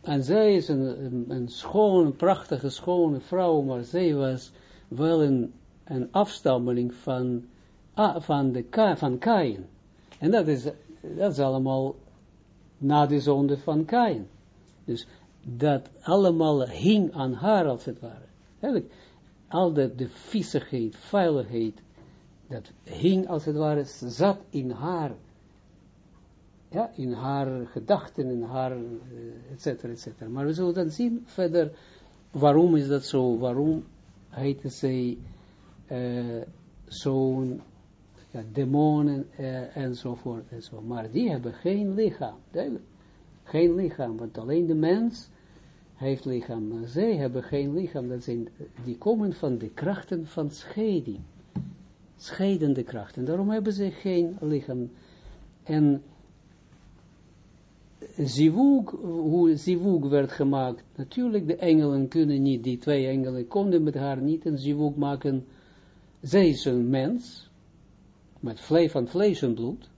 En zij is een, een, een schone, prachtige, schone vrouw, maar zij was wel een, een afstammeling van, ah, van, de, van Kain. En dat is, dat is allemaal na de zonde van Kain. Dus dat allemaal hing aan haar als het ware. Al de, de viezigheid, veiligheid, dat hing als het ware, zat in haar, ja, in haar gedachten, in haar, et cetera, et cetera. Maar we zullen dan zien verder, waarom is dat zo, waarom heet zij uh, zo'n ja, demonen uh, enzovoort enzovoort. Maar die hebben geen lichaam, duidelijk. Geen lichaam, want alleen de mens heeft lichaam. Maar zij hebben geen lichaam, dat zijn, die komen van de krachten van scheiding. Scheidende krachten. Daarom hebben ze geen lichaam. En zivug, hoe zivug werd gemaakt, natuurlijk de engelen kunnen niet, die twee engelen konden met haar niet een zivug maken. Zij is een mens, met vlees van vlees en bloed.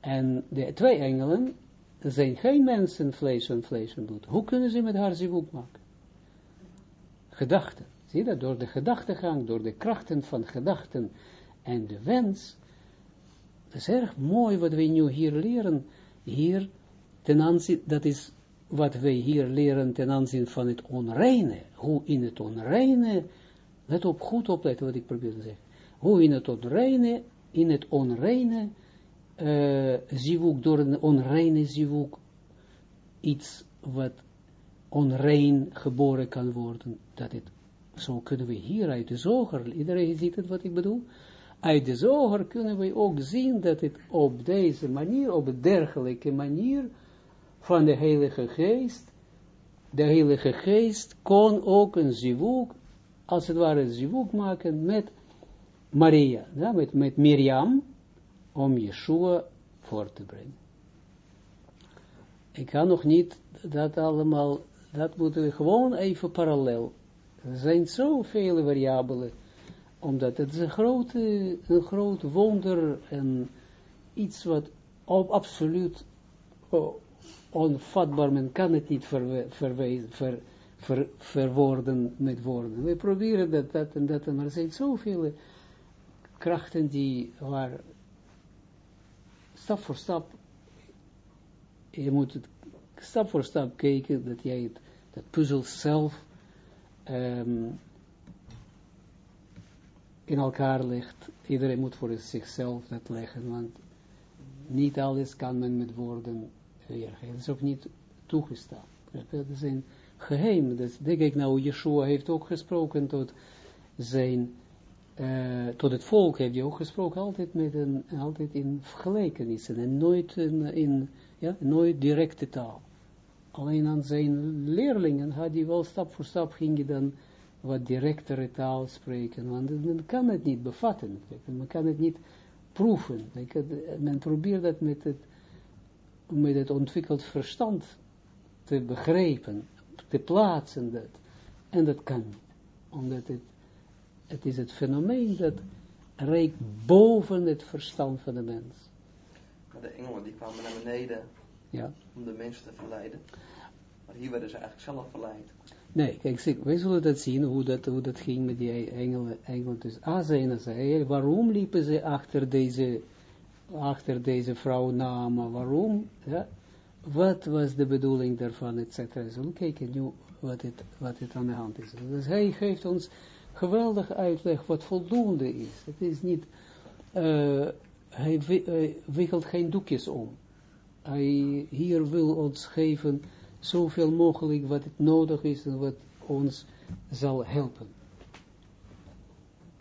En de twee engelen zijn geen mensen vlees en vlees en bloed. Hoe kunnen ze met haar zivuk maken? Gedachten. Zie je dat? Door de gedachtegang, door de krachten van gedachten en de wens. Het is erg mooi wat we nu hier leren. Hier, ten aanzien, dat is wat wij hier leren ten aanzien van het onreine. Hoe in het onreine, let op, goed opletten wat ik probeer te zeggen. Hoe in het onreine in het onreine uh, door een onreine zivuk, iets wat onrein geboren kan worden, dat het, zo kunnen we hier uit de zoger, iedereen ziet het wat ik bedoel, uit de zoger kunnen we ook zien dat het op deze manier, op dergelijke manier, van de Heilige Geest, de Heilige Geest kon ook een zivuk, als het ware een maken met Maria, met, met Miriam, om Yeshua voor te brengen. Ik kan nog niet dat allemaal, dat moeten we gewoon even parallel. Er zijn zoveel variabelen, omdat het is een, grote, een groot wonder en iets wat op absoluut oh, onvatbaar, men kan het niet verwe- ver, ver, verwoorden met woorden. We proberen dat, dat en dat, maar er zijn zoveel krachten die waar stap voor stap, je moet het stap voor stap kijken, dat jij het, dat puzzel zelf ehm, in elkaar legt. Iedereen moet voor zichzelf dat leggen, want niet alles kan men met woorden weergeven. Dat is ook niet toegestaan. Dat is een geheim. Dat denk ik nou, Yeshua heeft ook gesproken tot zijn, tot het volk heeft hij ook gesproken, altijd met een, altijd in vergelijkenissen en nooit in, ja, nooit directe taal. Alleen aan zijn leerlingen had hij wel stap voor stap ging hij dan wat directere taal spreken, want men kan het niet bevatten, men kan het niet proeven. Men probeert dat met het, met het ontwikkeld verstand te begrijpen, te plaatsen dat, en dat kan niet, omdat het, het is het fenomeen dat reikt boven het verstand van de mens. Maar de engelen die kwamen naar beneden ja. om de mensen te verleiden. Maar hier werden ze eigenlijk zelf verleid. Nee, kijk, wij zullen dat zien, hoe dat, hoe dat ging met die engelen, engelen dus Azijn en Zael. Waarom liepen ze achter deze, achter deze vrouw Nama? Waarom? Ja? Wat was de bedoeling daarvan, et cetera. Zullen kijken nu wat het, wat het aan de hand is. Dus hij geeft ons geweldig uitleg wat voldoende is. Het is niet, uh, hij wikkelt geen doekjes om. Hij hier wil ons geven zoveel mogelijk wat het nodig is en wat ons zal helpen.